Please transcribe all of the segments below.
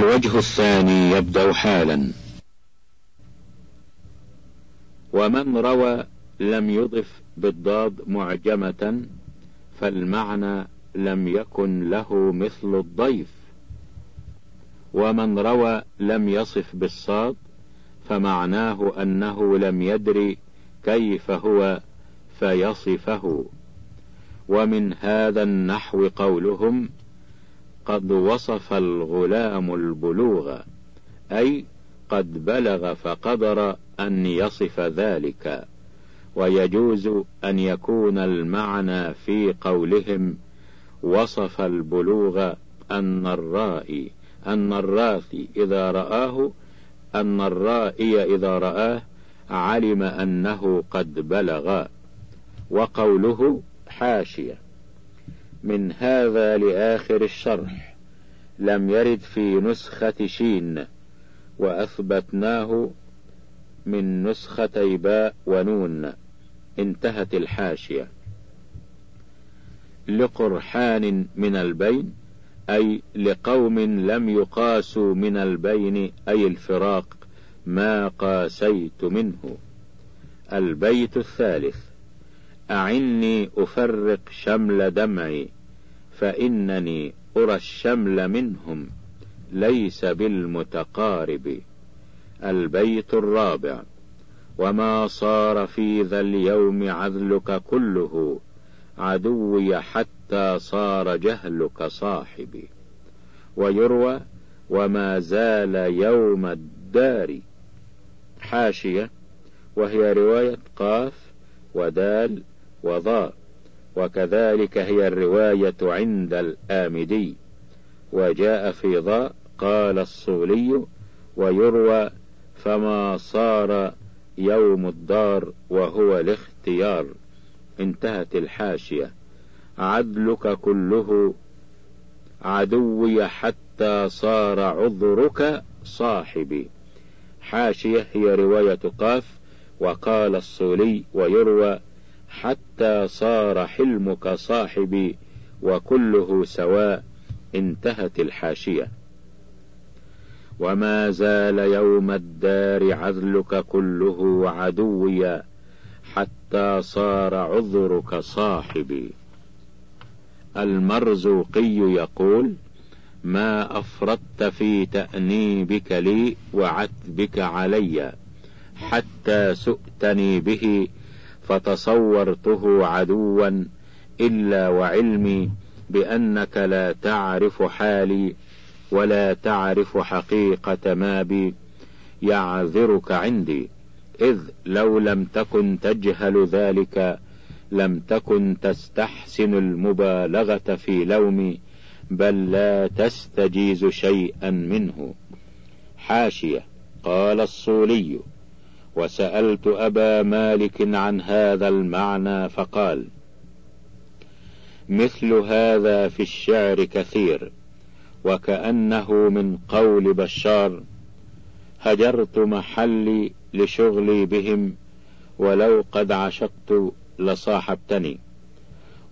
الوجه الثاني يبدأ حالا. ومن روى لم يضف بالضاد معجمة فالمعنى لم يكن له مثل الضيف. ومن روى لم يصف بالصاد فمعناه أنه لم يدر كيف هو فيصفه. ومن هذا النحو قولهم قد وصف الغلام البلوغ أي قد بلغ فقدر أن يصف ذلك ويجوز أن يكون المعنى في قولهم وصف البلوغ أن الرائي أن الراثي إذا رآه أن الرائي إذا رآه علم أنه قد بلغ وقوله حاشية. من هذا لآخر الشرح. لم يرد في نسخة شين وأثبتناه من نسختي باء ونون. انتهت الحاشية. لقرحان من البين أي لقوم لم يقاسوا من البين أي الفراق ما قاسيت منه. البيت الثالث. أعني أفرق شمل دمعي فإنني أرى الشمل منهم ليس بالمتقارب. البيت الرابع وما صار في ذا اليوم عذلك كله عدوي حتى صار جهلك صاحبي ويروى وما زال يوم الدار. حاشية وهي رواية قاف ودال وضاء وكذلك هي الرواية عند الآمدي. وجاء في ضاء قال الصولي ويروى فما صار يوم الدار وهو الاختيار انتهت الحاشية. عدلك كله عدوي حتى صار عذرك صاحبي. حاشية هي رواية قاف وقال الصولي ويروى حتى صار حلمك صاحبي وكله سواء انتهت الحاشية. وما زال يوم الدار عذلك كله عدويا حتى صار عذرك صاحبي. المرزوقي يقول ما أفرطت في تأنيبك لي وعتبك علي حتى سؤتني به فتصورته عدوا إلا وعلمي بأنك لا تعرف حالي ولا تعرف حقيقة ما بي يعذرك عندي. إذ لو لم تكن تجهل ذلك لم تكن تستحسن المبالغة في لومي بل لا تستجيز شيئا منه. حاشية. قال الصولي. وسألت أبا مالك عن هذا المعنى فقال مثل هذا في الشعر كثير وكأنه من قول بشار هجرت محلي لشغلي بهم ولو قد عشقت لصاحبتني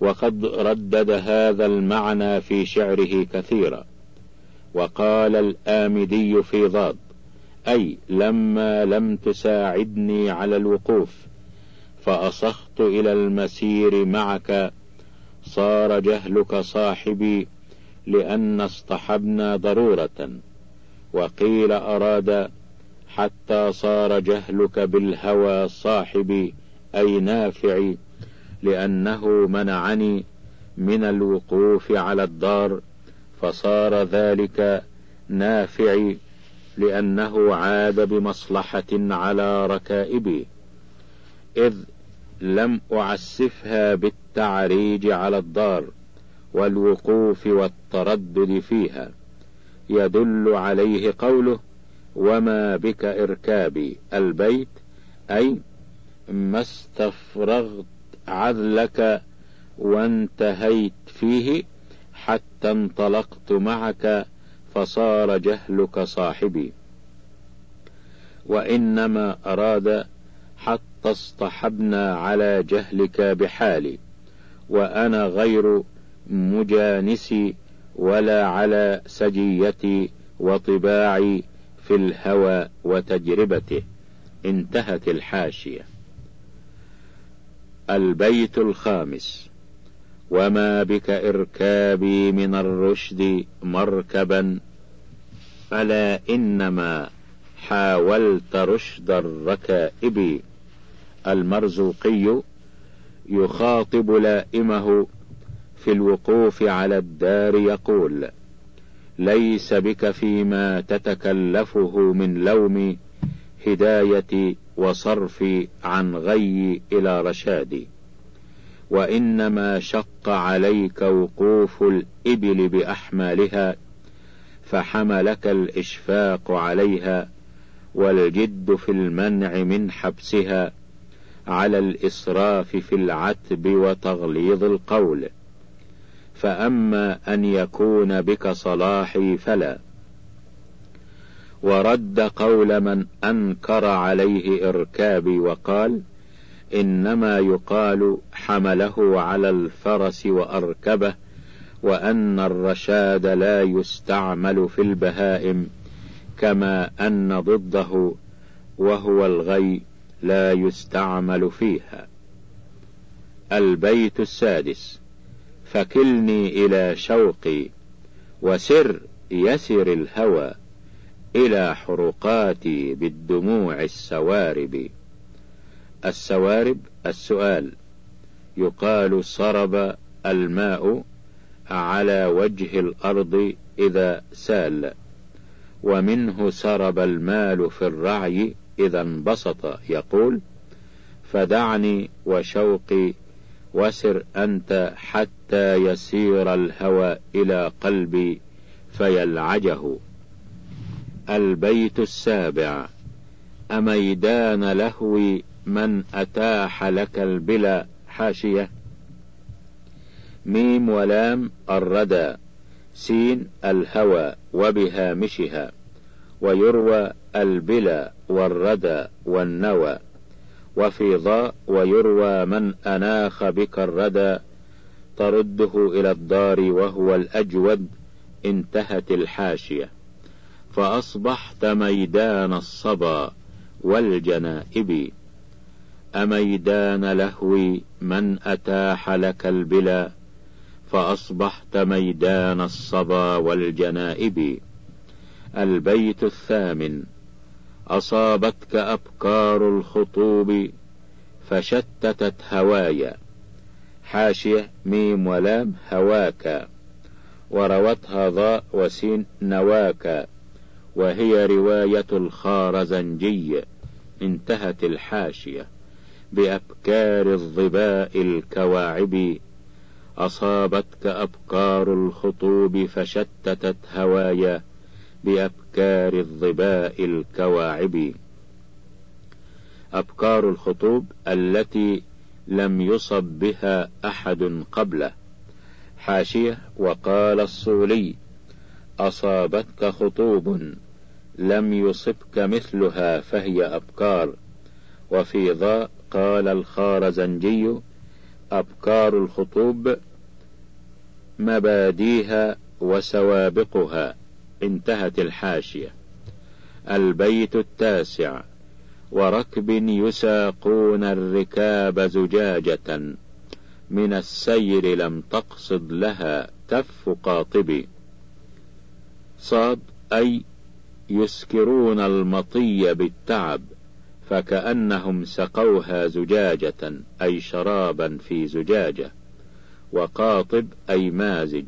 وقد ردد هذا المعنى في شعره كثيرا وقال الآمدي في ضاد أي لما لم تساعدني على الوقوف فأصخت إلى المسير معك صار جهلك صاحبي لأن اصطحبنا ضرورة. وقيل أراد حتى صار جهلك بالهوى صاحبي أي نافعي لأنه منعني من الوقوف على الدار فصار ذلك نافعي. لأنه عاد بمصلحة على ركائبي إذ لم أعسفها بالتعريج على الدار والوقوف والتردد فيها. يدل عليه قوله وما بك إركابي البيت أي ما استفرغت عذلك وانتهيت فيه حتى انطلقت معك فصار جهلك صاحبي. وإنما أراد حتى اصطحبنا على جهلك بحالي وأنا غير مجانسي ولا على سجيتي وطباعي في الهوى وتجربته. انتهت الحاشية. البيت الخامس. وما بك إركابي من الرشد مركبا ألا إنما حاولت رشد الركائب. المرزوقي يخاطب لائمه في الوقوف على الدار يقول ليس بك فيما تتكلفه من لوم هداية وصرف عن غي إلى رشاد وإنما شق عليك وقوف الإبل بأحمالها فحملك الإشفاق عليها والجد في المنع من حبسها على الإسراف في العتب وتغليظ القول. فأما أن يكون بك صلاحي فلا. ورد قول من أنكر عليه إركابي وقال إنما يقال حمله على الفرس وأركبه وأن الرشاد لا يستعمل في البهائم كما أن ضده وهو الغي لا يستعمل فيها. البيت السادس فكلني إلى شوقي وسر يسر الهوى إلى حرقاتي بالدموع السوارب. السوارب السؤال يقال صرب الماء على وجه الأرض إذا سال ومنه سرب المال في الرعي إذا انبسط. يقول فدعني وشوقي وسر أنت حتى يسير الهوى إلى قلبي فيلعجه. البيت السابع أميدان لهوي من أتاح لك البلا حاشية. ميم ولام الردى سين الهوى وبهامشها ويروى البلا والردى والنوى وفي ضاء ويروى من أناخ بك الردى ترده إلى الدار وهو الأجود انتهت الحاشية. فأصبحت ميدان الصبا والجنائب. أميدان لهوي من أتاح لك البلا؟ فأصبحت ميدان الصبا والجنائب. البيت الثامن. أصابتك أبكار الخطوب فشتتت هوايا. حاشية ميم ولام هواك. وروتها ضاء وسين نواك. وهي رواية الخارزنجي انتهت الحاشية. بأبكار الظباء الكواعب. أصابتك أبكار الخطوب فشتتت هوايا بأبكار الظباء الكواعب. أبكار الخطوب التي لم يصب بها أحد قبله. حاشية وقال الصولي أصابتك خطوب لم يصبك مثلها فهي أبكار وفي ضاء قال الخارزنجي أبكار الخطوب مباديها وسوابقها. انتهت الحاشية. البيت التاسع. وركب يساقون الركاب زجاجة. من السير لم تقصد لها تف قاطب صاد أي يسكرون المطي بالتعب فكأنهم سقوها زجاجة أي شرابا في زجاجة. وقاطب أي مازج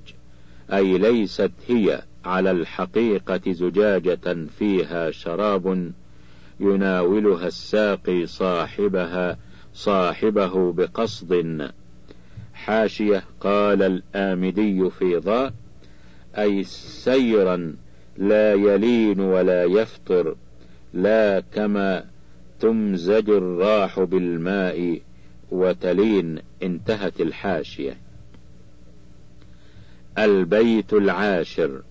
أي ليست هي على الحقيقة زجاجة فيها شراب يناولها الساقي صاحبها صاحبه بقصد حاشية. قال الآمدي في ضاء أي سيرا لا يلين ولا يفتر لا كما تمزج الراح بالماء وتلين. انتهت الحاشية. البيت العاشر.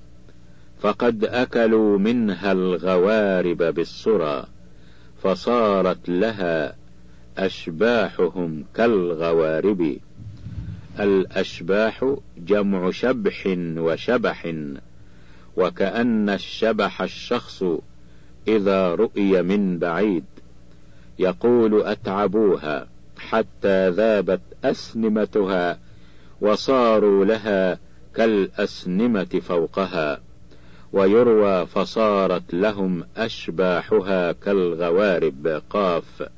فقد أكلوا منها الغوارب بالسرى فصارت لها أشباحهم كالغوارب. الأشباح جمع شبح وشبح وكأن الشبح الشخص إذا رؤي من بعيد. يقول أتعبوها حتى ذابت أسنمتها وصاروا لها كالأسنمة فوقها ويروى فصارت لهم أشباحها كالغوارب قاف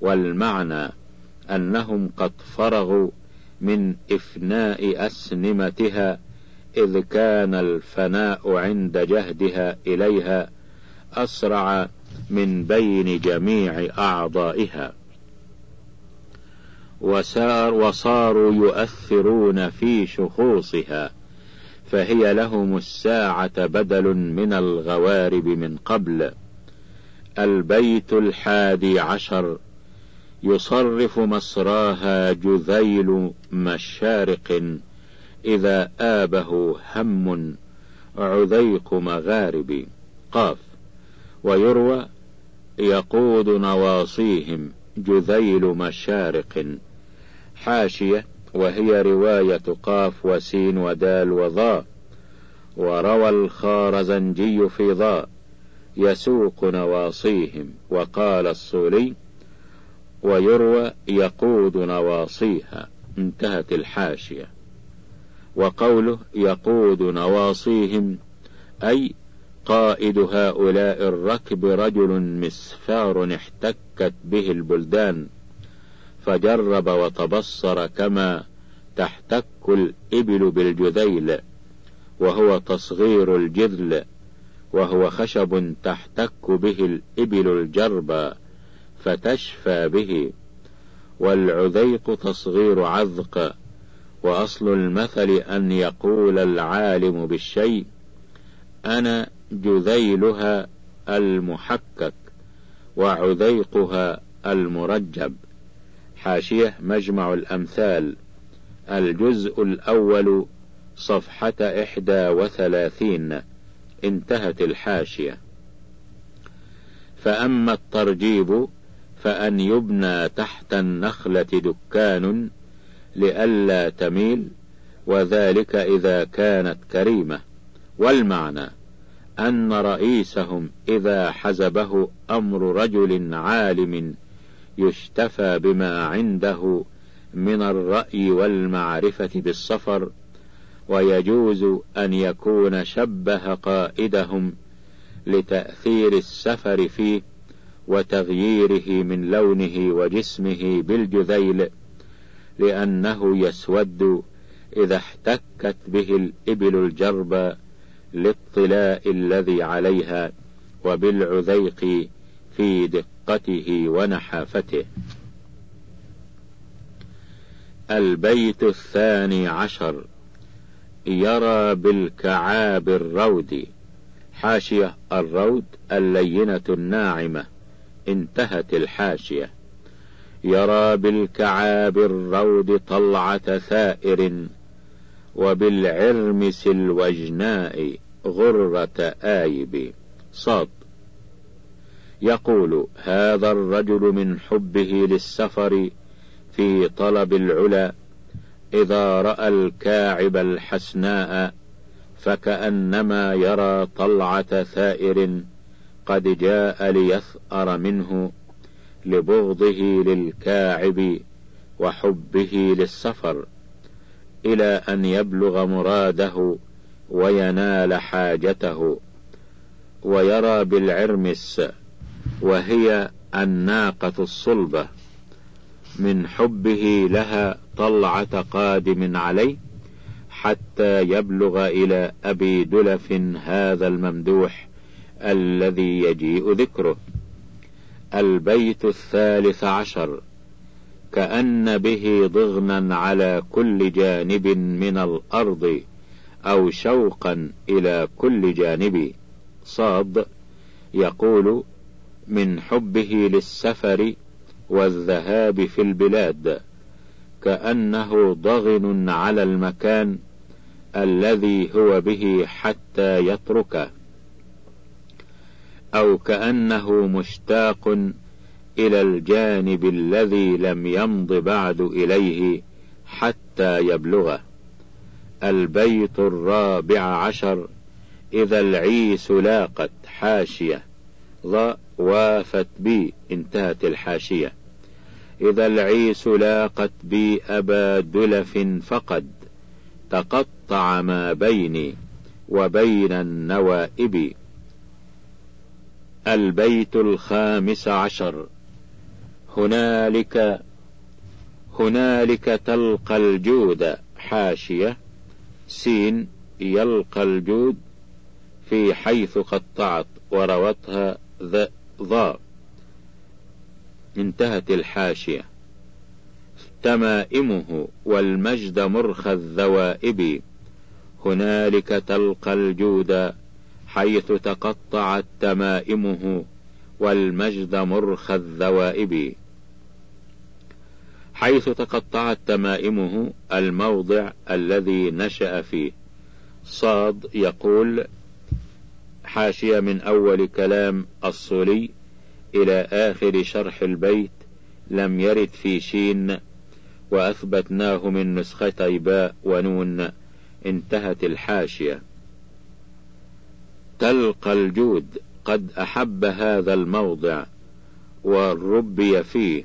والمعنى أنهم قد فرغوا من إفناء أسنمتها إذ كان الفناء عند جهدها إليها أسرع من بين جميع أعضائها. وسار وصاروا يؤثرون في شخوصها فهي لهم الساعة بدل من الغوارب من قبل. البيت الحادي عشر يصرف مصراها جذيل مشارق إذا آبه هم عذيق مغارب. قاف ويروى يقود نواصيهم جذيل مشارق. حاشية وهي رواية قاف وسين ودال وضاء وروى الخارزنجي في ضاء يسوق نواصيهم وقال الصولي ويروى يقود نواصيها انتهت الحاشية. وقوله يقود نواصيهم أي قائد هؤلاء الركب رجل مسفار احتكت به البلدان. فجرب وتبصر كما تحتك الإبل بالجذيل وهو تصغير الجذل وهو خشب تحتك به الإبل الجرب فتشفى به. والعذيق تصغير عذق وأصل المثل أن يقول العالم بالشيء أنا جذيلها المحكك وعذيقها المرجب. حاشية مجمع الأمثال. الجزء الأول صفحة إحدى وثلاثين. انتهت الحاشية. فأما الترجيب فأن يبنى تحت النخلة دكان لئلا تميل وذلك إذا كانت كريمة. والمعنى أن رئيسهم إذا حزبه أمر رجل عالم يشتفى بما عنده من الرأي والمعرفة بالسفر ويجوز أن يكون شبه قائدهم لتأثير السفر فيه وتغييره من لونه وجسمه بالجذيل لأنه يسود إذا احتكت به الإبل الجرب للطلاء الذي عليها وبالعذيق في دقته ونحافته. البيت الثاني عشر. يرى بالكعاب الرود. حاشية الرود اللينة الناعمة. انتهت الحاشية. يرى بالكعاب الرود طلعة ثائر. وبالعرمس الوجناء غرة آيب. صاد. يقول هذا الرجل من حبه للسفر في طلب العلا إذا رأى الكاعب الحسناء فكأنما يرى طلعة ثائر قد جاء ليثأر منه لبغضه للكاعب وحبه للسفر إلى أن يبلغ مراده وينال حاجته ويرى بالعرمس وهي الناقة الصلبة. من حبه لها طلعة قادم عليه حتى يبلغ إلى أبي دلف هذا الممدوح الذي يجيء ذكره. البيت الثالث عشر. كأن به ضغنا على كل جانب من الأرض أو شوقا إلى كل جانب. صاد يقول من حبه للسفر والذهاب في البلاد كأنه ضغن على المكان الذي هو به حتى يتركه أو كأنه مشتاق إلى الجانب الذي لم يمض بعد إليه حتى يبلغه. البيت الرابع عشر إذا العيس لاقت حاشية. ض وافت بي انتهت الحاشية. إذا العيس لاقت بي أبا دلف فقد. تقطع ما بيني وبين النوائب. البيت الخامس عشر. هنالك هنالك تلقى الجود. حاشية. سين يلقى الجود. في حيث قطعت وروتها ضاء انتهت الحاشية. تمائمه والمجد مرخى الذوائب. هنالك تلقى الجود حيث تقطعت تمائمه والمجد مرخى الذوائب. حيث تقطعت تمائمه الموضع الذي نشأ فيه. صاد يقول حاشية من أول كلام الصولي إلى آخر شرح البيت لم يرد في شين وأثبتناه من نسختي باء ونون انتهت الحاشية. تلقى الجود قد أحب هذا الموضع والربي فيه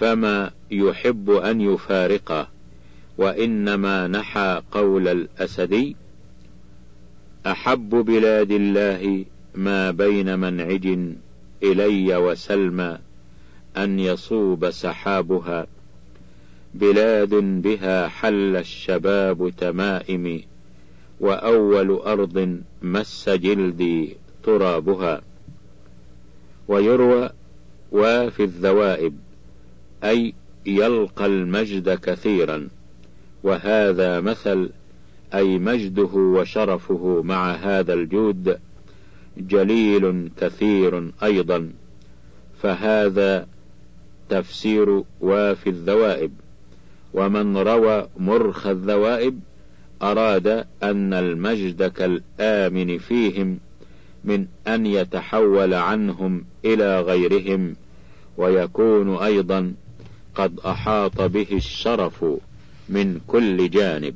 فما يحب أن يفارقه وإنما نحى قول الأسدي أحب بلاد الله ما بين منعج إلي وسلمى أن يصوب سحابها. بلاد بها حل الشباب تمائم وأول أرض مس جلدي ترابها. ويروى وفي الذوائب أي يلقى المجد كثيرا. وهذا مثل أي مجده وشرفه مع هذا الجود جليل كثير أيضا فهذا تفسير وافي الذوائب. ومن روى مرخ الذوائب أراد أن المجد كالآمن فيهم من أن يتحول عنهم إلى غيرهم ويكون أيضا قد أحاط به الشرف من كل جانب.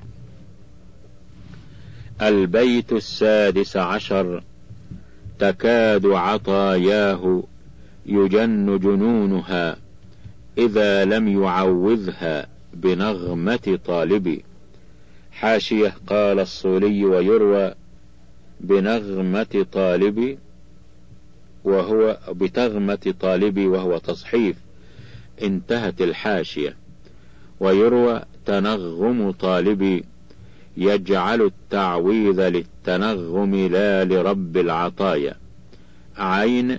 البيت السادس عشر. تكاد عطاياه يجن جنونها إذا لم يعوذها بنغمة طالب. حاشية قال الصولي ويروى بنغمة طالب وهو بتغمة طالب وهو تصحيف. انتهت الحاشية. ويروى تنغم طالب يجعل التعويذ للتنغم لا لرب العطايا. عين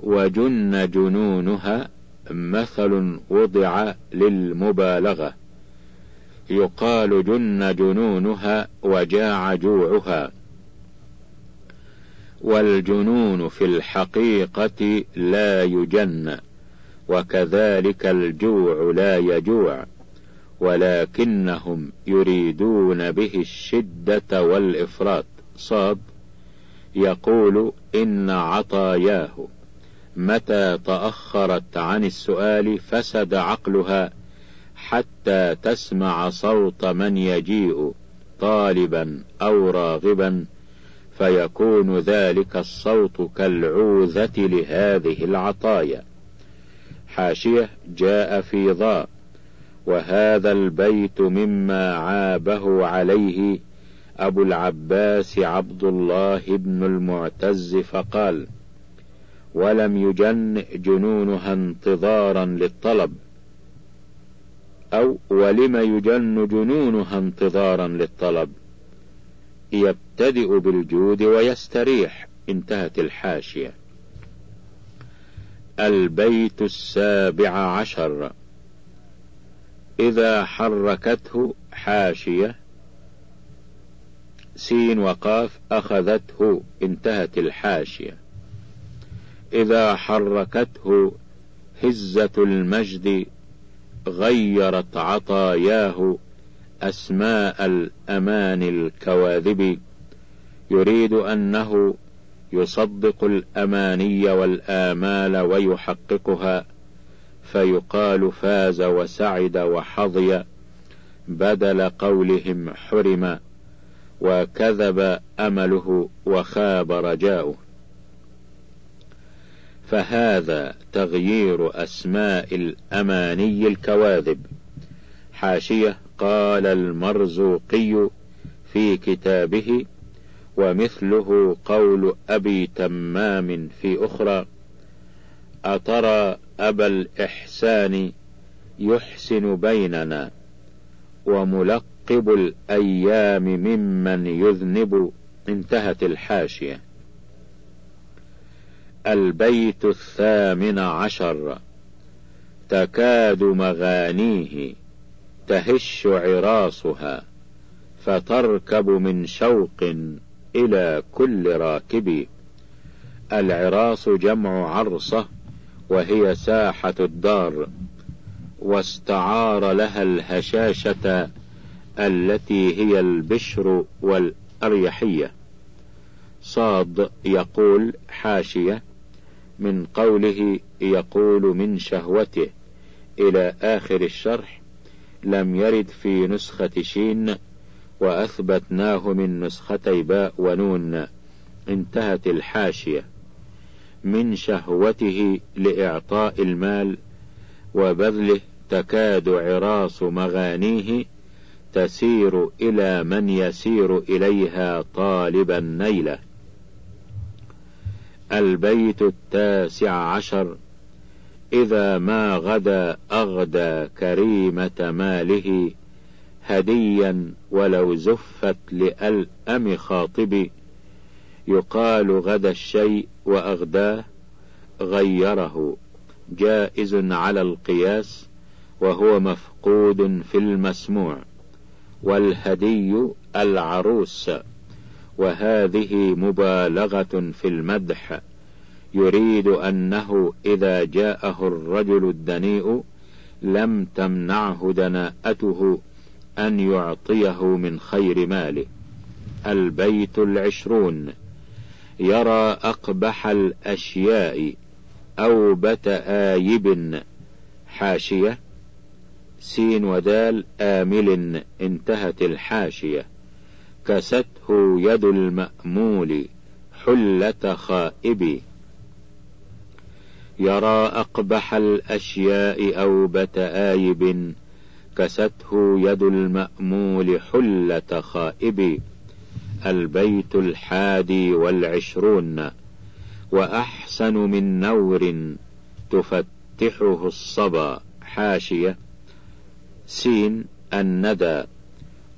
وجن جنونها مثل وضع للمبالغة. يقال جن جنونها وجاع جوعها. والجنون في الحقيقة لا يجن وكذلك الجوع لا يجوع. ولكنهم يريدون به الشدة والإفراط. صاد يقول إن عطاياه. متى تأخرت عن السؤال فسد عقلها حتى تسمع صوت من يجيء طالبا أو راغبا فيكون ذلك الصوت كالعوذة لهذه العطايا. حاشية جاء في ضاء. وهذا البيت مما عابه عليه أبو العباس عبد الله بن المعتز فقال ولم يجن جنونها انتظارا للطلب أو ولم يجن جنونها انتظارا للطلب يبتدئ بالجود ويستريح انتهت الحاشية. البيت السابع عشر. إذا حركته حاشية سين وقاف أخذته انتهت الحاشية. إذا حركته هزة المجد غيرت عطاياه أسماء الأمان الكواذب. يريد أنه يصدق الأماني والآمال ويحققها. فيقال فاز وسعد وحظي بدل قولهم حرم وكذب أمله وخاب رجاؤه. فهذا تغيير أسماء الأماني الكواذب. حاشية قال المرزوقي في كتابه ومثله قول أبي تمام في أخرى أترى أبا الإحسان يحسن بيننا وملقب الأيام ممن يذنب انتهت الحاشية. البيت الثامن عشر تكاد مغانيه تهش عراصها فتركب من شوق إلى كل راكب العراص جمع عرصة وهي ساحة الدار واستعار لها الهشاشة التي هي البشر والأريحية. صاد يقول حاشية من قوله يقول من شهوته إلى آخر الشرح لم يرد في نسخة شين وأثبتناه من نسختي باء ونون. انتهت الحاشية. من شهوته لإعطاء المال وبذله تكاد عراس مغانيه تسير إلى من يسير إليها طالبا نيله البيت التاسع عشر. إذا ما غدا أغدى كريمة ماله هديا ولو زفت لألأم خاطب يقال غدا الشيء وأغداه غيره. جائز على القياس وهو مفقود في المسموع. والهدي العروس. وهذه مبالغة في المدح. يريد أنه إذا جاءه الرجل الدنيء لم تمنعه دناءته أن يعطيه من خير ماله. البيت العشرون. يرى أقبح الأشياء أوبة آيب حاشية سين ودال آمل انتهت الحاشية كسته يد المأمول حلة خائب. يرى أقبح الأشياء أوبة آيب كسته يد المأمول حلة خائب. البيت الحادي والعشرون وأحسن من نور تفتحه الصبا حاشية سين الندى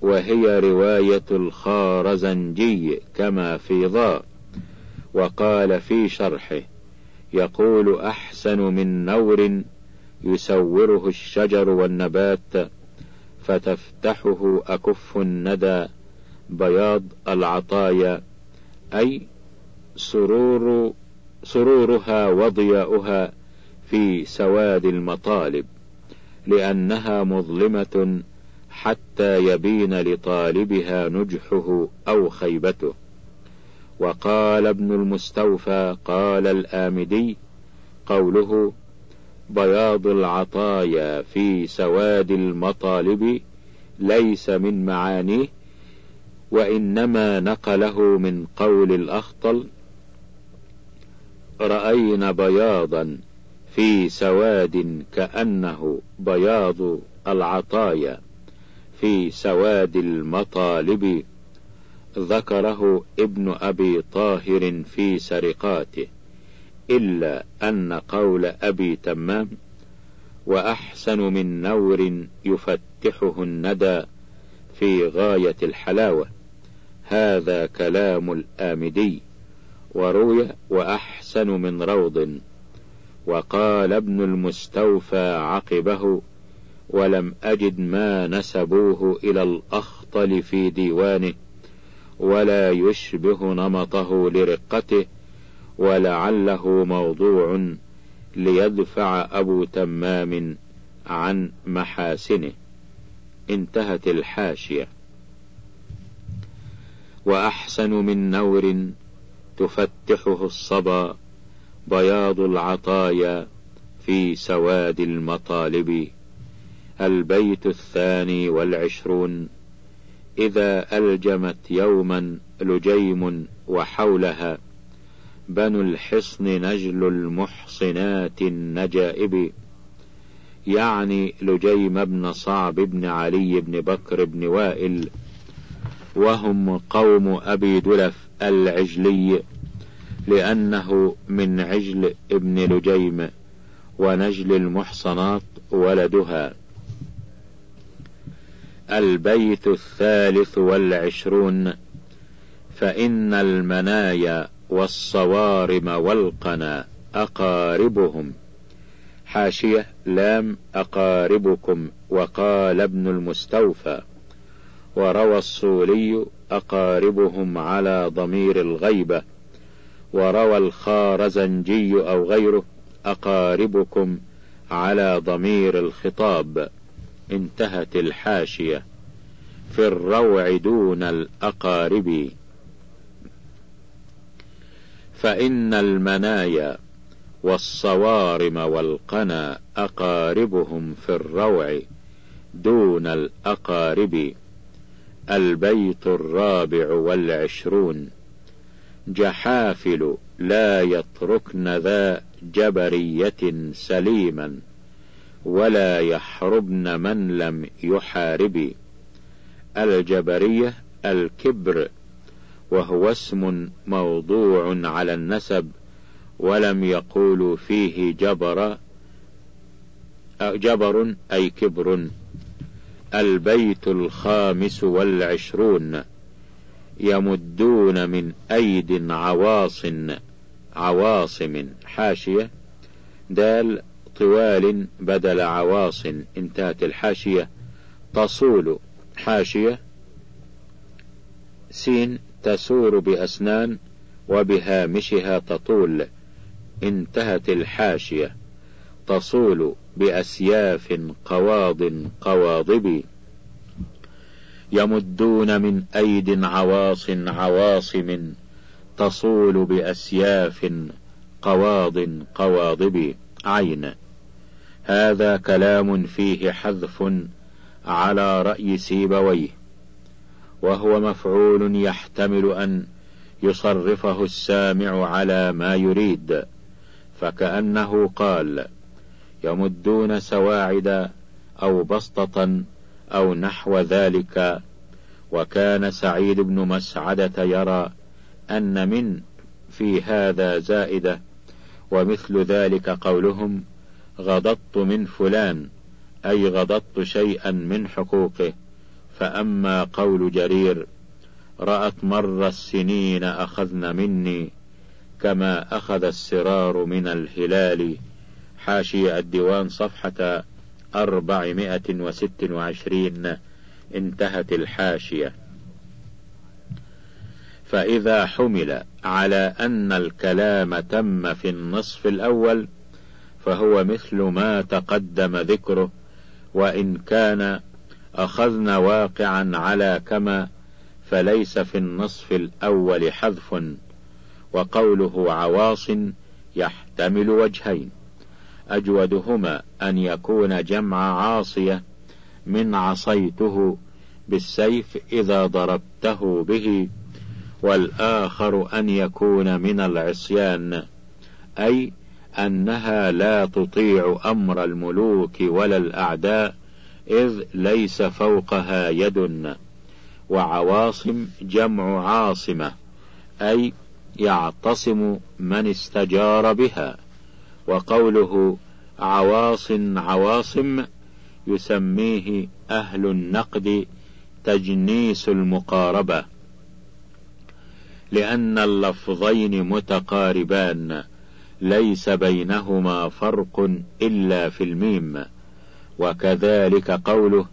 وهي رواية الخارزنجي كما في ضاء وقال في شرحه يقول أحسن من نور يسوره الشجر والنبات فتفتحه أكف الندى بياض العطايا أي سرور سرورها وضياؤها في سواد المطالب لأنها مظلمة حتى يبين لطالبها نجحه أو خيبته. وقال ابن المستوفى قال الآمدي قوله بياض العطايا في سواد المطالب ليس من معانيه وإنما نقله من قول الأخطل رأينا بياضا في سواد كأنه بياض العطايا في سواد المطالب ذكره ابن أبي طاهر في سرقاته إلا أن قول أبي تمام وأحسن من نور يفتحه الندى في غاية الحلاوة. هذا كلام الآمدي وروي وأحسن من روض. وقال ابن المستوفى عقبه ولم أجد ما نسبوه إلى الأخطل في ديوانه ولا يشبه نمطه لرقته ولعله موضوع ليدفع أبو تمام عن محاسنه. انتهت الحاشية. وأحسن من نور تفتحه الصبا بياض العطايا في سواد المطالب. البيت الثاني والعشرون. إذا ألجمت يوما لجيم وحولها بنو الحصن نجل المحصنات النجائب. يعني لجيم بن صعب بن علي بن بكر بن وائل وهم قوم أبي دلف العجلي لأنه من عجل ابن لجيم ونجل المحصنات ولدها. البيت الثالث والعشرون فإن المنايا والصوارم والقنا أقاربهم. حاشية لام أقاربكم وقال ابن المستوفى. وروى الصولي أقاربهم على ضمير الغيبة وروى الخارزنجي أو غيره أقاربكم على ضمير الخطاب انتهت الحاشية. في الروع دون الأقارب. فإن المنايا والصوارم والقنا أقاربهم في الروع دون الأقارب. البيت الرابع والعشرون. جحافل لا يتركن ذا جبرية سليما ولا يحربن من لم يحارب. الجبرية الكبر وهو اسم موضوع على النسب ولم يقولوا فيه جبر جبر أي كبر. البيت الخامس والعشرون يمدون من أيد عواص عواصم حاشية. دال طوال بدل عواص انتهت الحاشية. تصول حاشية. سين تسور بأسنان وبهامشها تطول انتهت الحاشية. تصول بأسياف قواض قواضب. يمدون من أيد عواص عواصم تصول بأسياف قواض قواضب. عين. هذا كلام فيه حذف على رأي سيبويه. وهو مفعول يحتمل أن يصرفه السامع على ما يريد. فكأنه قال يمدون سواعد أو بسطة أو نحو ذلك. وكان سعيد بن مسعدة يرى أن من في هذا زائدة ومثل ذلك قولهم غضضت من فلان أي غضضت شيئا من حقوقه. فأما قول جرير رأت مر السنين أخذن مني كما أخذ السرار من الهلال. حاشية الديوان صفحة أربعمائة وست وعشرين انتهت الحاشية. فإذا حمل على أن الكلام تم في النصف الأول فهو مثل ما تقدم ذكره وإن كان أخذنا واقعا على كما فليس في النصف الأول حذف وقوله عواص يحتمل وجهين. أجودهما أن يكون جمع عاصية من عصيته بالسيف إذا ضربته به والآخر أن يكون من العصيان أي أنها لا تطيع أمر الملوك ولا الأعداء إذ ليس فوقها يد وعواصم جمع عاصمة أي يعتصم من استجار بها. وقوله عواص عواصم يسميه أهل النقد تجنيس المقاربة لأن اللفظين متقاربان ليس بينهما فرق إلا في الميم وكذلك قوله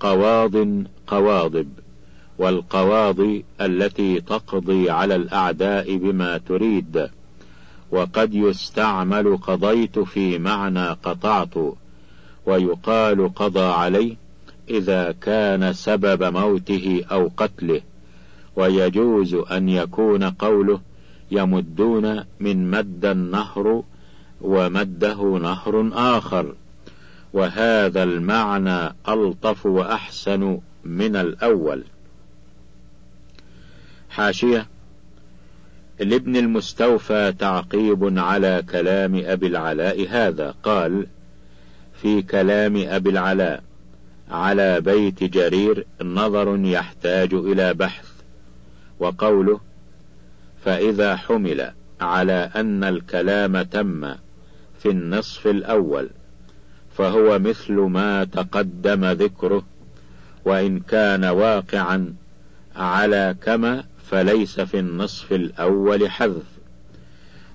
قواض قواضب والقواضي التي تقضي على الأعداء بما تريد. وقد يستعمل قضيت في معنى قطعت ويقال قضى عليه إذا كان سبب موته أو قتله ويجوز أن يكون قوله يمدون من مد النهر ومده نهر آخر. وهذا المعنى ألطف وأحسن من الأول. حاشية لابن المستوفى تعقيب على كلام أبي العلاء هذا. قال في كلام أبي العلاء على بيت جرير نظر يحتاج إلى بحث وقوله فإذا حمل على أن الكلام تم في النصف الأول فهو مثل ما تقدم ذكره وإن كان واقعا على كما فليس في النصف الأول حذف.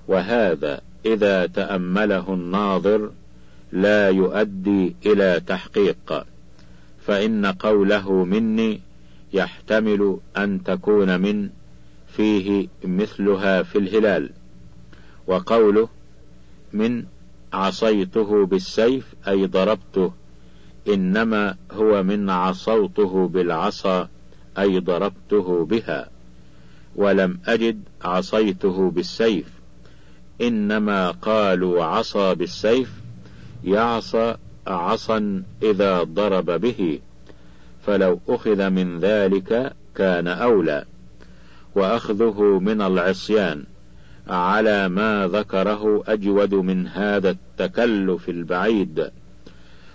وهذا إذا تأمله الناظر لا يؤدي إلى تحقيق. فإن قوله مني يحتمل أن تكون من فيه مثلها في الهلال. وقوله من عصيته بالسيف أي ضربته إنما هو من عصوته بالعصا أي ضربته بها. ولم أجد عصيته بالسيف. إنما قالوا عصى بالسيف. يعصى عصا إذا ضرب به. فلو أخذ من ذلك كان أولى. وأخذه من العصيان. على ما ذكره أجود من هذا التكلف البعيد.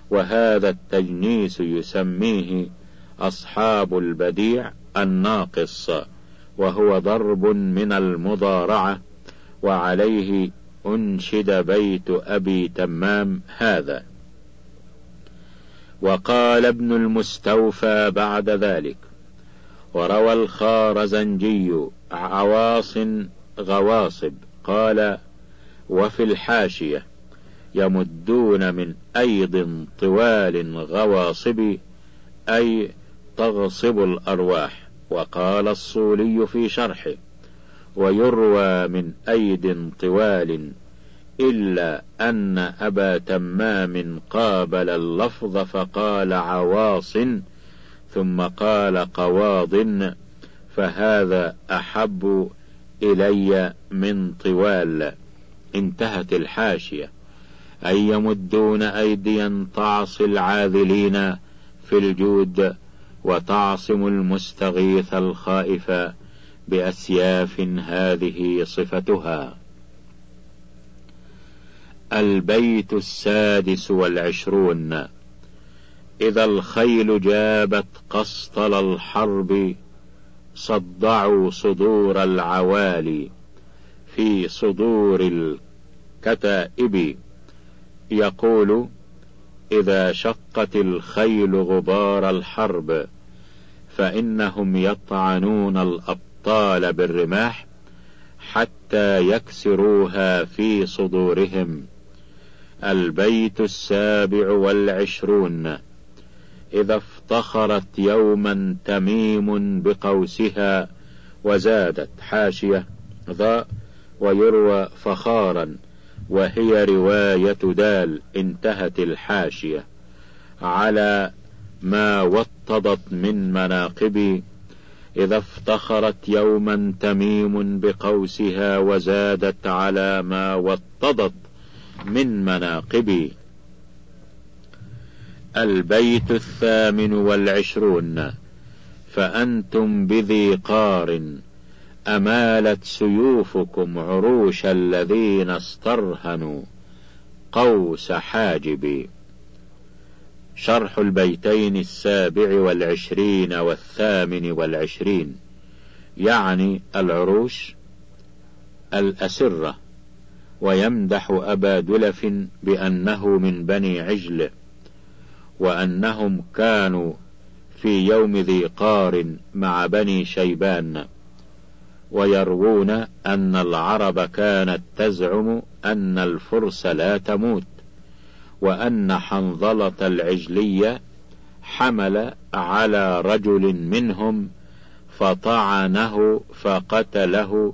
وهذا التجنيس يسميه أصحاب البديع الناقص. وهو ضرب من المضارعة وعليه أنشد بيت أبي تمام هذا. وقال ابن المستوفى بعد ذلك وروى الخارزنجي عواص غواصب قال وفي الحاشية يمدون من أيض طوال غواصب أي تغصب الأرواح. وقال الصولي في شرحه ويروى من أيد طوال إلا أن أبا تمام قابل اللفظ فقال عواص ثم قال قواض فهذا أحب إلي من طوال. انتهت الحاشية. أي يمدون أيديا تعصي العاذلين في الجود وتعصم المستغيث الخائف بأسياف هذه صفتها. البيت السادس والعشرون. إذا الخيل جابت قسطل الحرب صدعوا صدور العوالي في صدور الكتائب. يقول إذا شقت الخيل غبار الحرب فإنهم يطعنون الأبطال بالرماح حتى يكسروها في صدورهم. البيت السابع والعشرون. إذا افتخرت يوما تميم بقوسها وزادت حاشية ضاء ويروى فخارا وهي رواية دال انتهت الحاشية. على ما وطدت من مناقبي إذا افتخرت يوما تميم بقوسها وزادت على ما وطدت من مناقبي. البيت الثامن والعشرون فأنتم بذي قار أمالت سيوفكم عروش الذين استرهنوا قوس حاجبي. شرح البيتين السابع والعشرين والثامن والعشرين يعني العروش الأسرة ويمدح أبا دلف بأنه من بني عجل وأنهم كانوا في يوم ذي قار مع بني شيبان ويروون أن العرب كانت تزعم أن الفرس لا تموت. وأن حنظلة العجلية حمل على رجل منهم فطعنه فقتله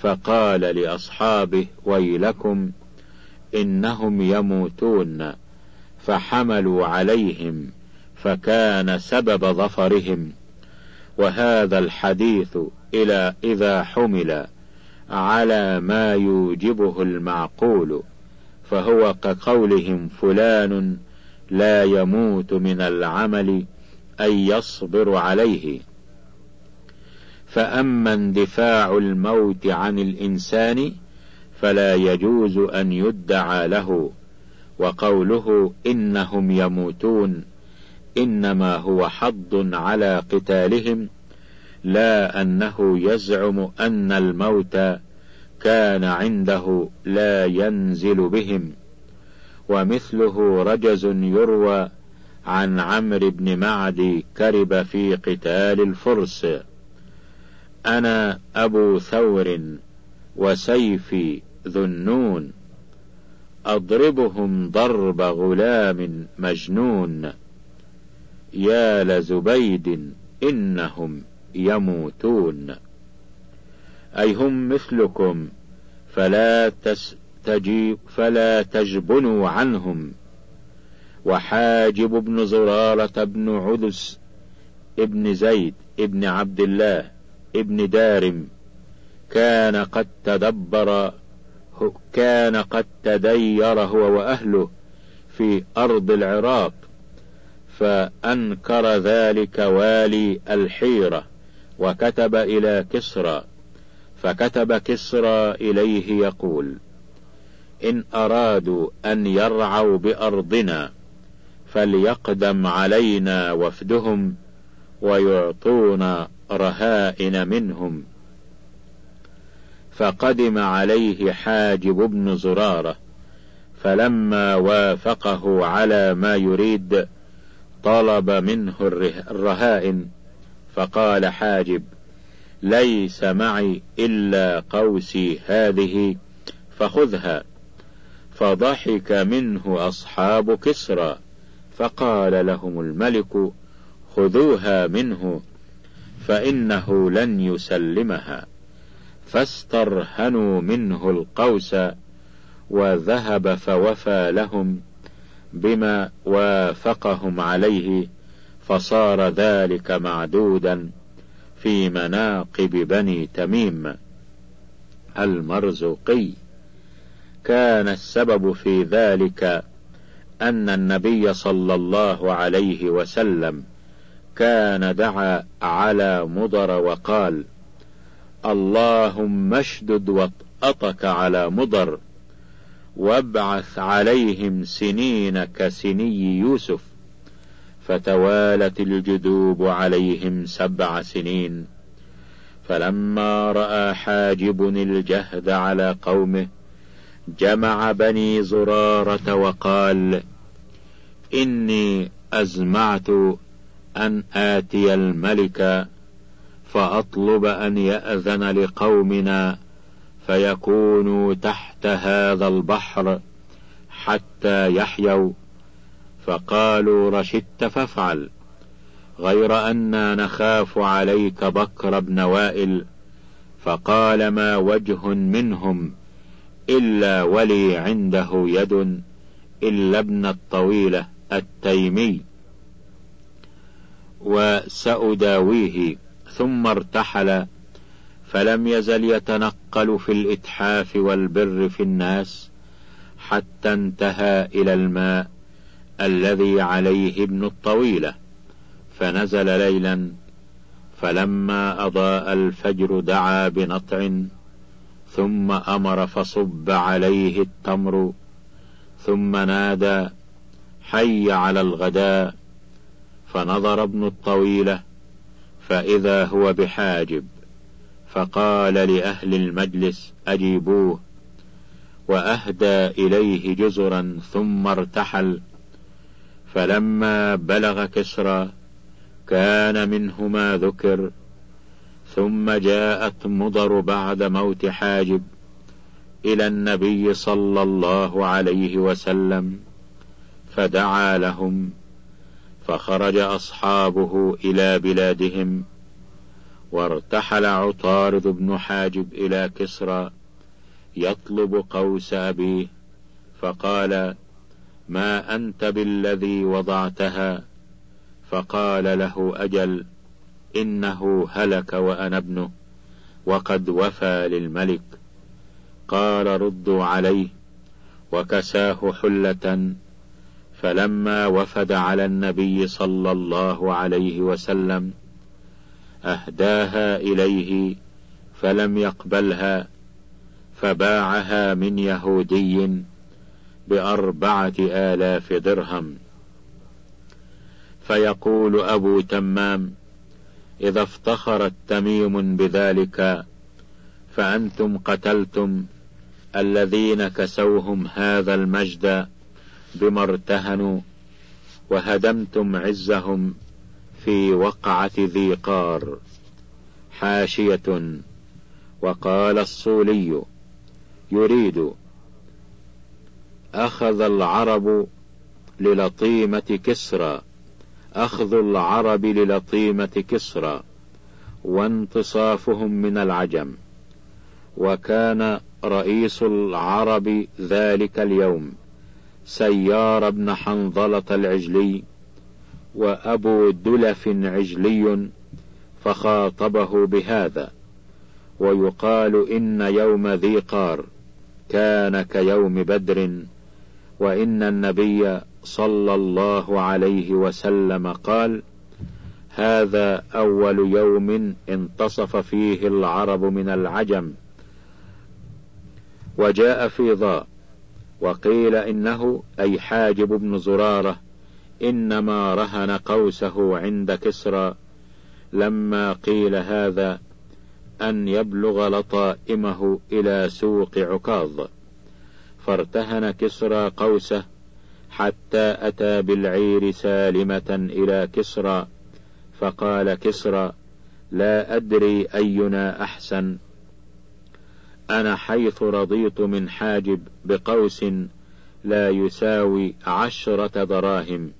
فقال لأصحابه ويلكم إنهم يموتون فحملوا عليهم فكان سبب ظفرهم وهذا الحديث إلى إذا حمل على ما يوجبه المعقول فهو كقولهم فلان لا يموت من العمل أي يصبر عليه. فأما اندفاع الموت عن الإنسان فلا يجوز أن يدعى له وقوله إنهم يموتون إنما هو حض على قتالهم لا أنه يزعم أن الموت كان عنده لا ينزل بهم. ومثله رجز يروى عن عمرو بن معدي كرب في قتال الفرس. أنا أبو ثور وسيفي ذنون أضربهم ضرب غلام مجنون. يا لزبيد إنهم يموتون. أي هم مثلكم فلا تستجيب فلا تجبنوا عنهم. وحاجب بن زرارة بن عدس ابن زيد ابن عبد الله ابن دارم. كان قد تدبر كان قد تدير هو وأهله في أرض العراق فأنكر ذلك والي الحيرة وكتب إلى كسرى. فكتب كسرى إليه يقول إن أرادوا أن يرعوا بأرضنا فليقدم علينا وفدهم ويعطونا رهائن منهم. فقدم عليه حاجب بن زرارة فلما وافقه على ما يريد طلب منه الرهائن فقال حاجب ليس معي إلا قوسي هذه فخذها. فضحك منه أصحاب كسرى فقال لهم الملك خذوها منه فإنه لن يسلمها. فاسترهنوا منه القوس وذهب فوفى لهم بما وافقهم عليه فصار ذلك معدودا. في مناقب بني تميم. المرزوقي. كان السبب في ذلك أن النبي صلى الله عليه وسلم كان دعا على مضر وقال اللهم اشدد وطأتك على مضر وابعث عليهم سنين كسني يوسف فتوالت الجدوب عليهم سبع سنين. فلما رأى حاجب الجهد على قومه جمع بني زرارة وقال إني أزمعت أن آتي الملك فأطلب أن يأذن لقومنا فيكونوا تحت هذا البحر حتى يحيوا فقالوا رشدت فافعل. غير أنا نخاف عليك بكر بن وائل. فقال ما وجه منهم إلا ولي عنده يد إلا ابن الطويلة التيمي. وسأداويه ثم ارتحل. فلم يزل يتنقل في الإتحاف والبر في الناس حتى انتهى إلى الماء. الذي عليه ابن الطويلة فنزل ليلا فلما أضاء الفجر دعا بنطع ثم أمر فصب عليه التمر ثم نادى حي على الغداء! فنظر ابن الطويلة فإذا هو بحاجب فقال لأهل المجلس أجيبوه. وأهدى إليه جزرا ثم ارتحل. فلما بلغ كسرى كان منه ما ذكر ثم جاءت مضر بعد موت حاجب إلى النبي صلى الله عليه وسلم فدعا لهم فخرج أصحابه إلى بلادهم وارتحل عطارد بن حاجب إلى كسرى يطلب قوس أبيه فقال ما أنت بالذي وضعتها؟ فقال له أجل إنه هلك وأنا ابنه وقد وفى للملك. قال ردوا عليه وكساه حلة. فلما وفد على النبي صلى الله عليه وسلم أهداها إليه فلم يقبلها فباعها من يهودي. بأربعة آلاف درهم. فيقول أبو تمام إذا افتخرت تميم بذلك فأنتم قتلتم الذين كسوهم هذا المجد بما ارتهنوا وهدمتم عزهم في وقعة ذي قار. حاشية. وقال الصولي يريد أخذ العرب للطيمة كسرى. أخذ العرب للطيمة كسرى. وانتصافهم من العجم. وكان رئيس العرب ذلك اليوم. سيار بن حنظلة العجلي. وأبو دلف عجلي فخاطبه بهذا. ويقال إن يوم ذي قار كان كيوم بدر. وإن النبي صلى الله عليه وسلم قال هذا أول يوم انتصف فيه العرب من العجم. وجاء في ضاء وقيل إنه أي حاجب بن زرارة إنما رهن قوسه عند كسرى. لما قيل هذا أن يبلغ لطائمه إلى سوق عكاظ. فارتهن كسرى قوسه حتى أتى بالعير سالمة إلى كسرى فقال كسرى لا أدري أينا أحسن. أنا حيث رضيت من حاجب بقوس لا يساوي عشرة دراهم.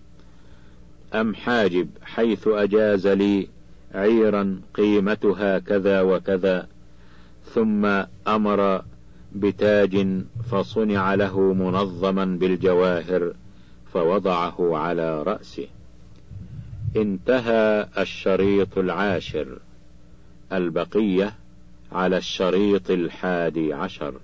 أم حاجب حيث أجاز لي عيرا قيمتها كذا وكذا ثم أمر بتاج فصنع له منظما بالجواهر فوضعه على رأسه. انتهى الشريط العاشر البقية على الشريط الحادي عشر.